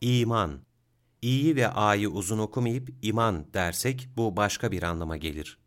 İman. İ'yi ve A'yı uzun okumayıp iman dersek bu başka bir anlama gelir.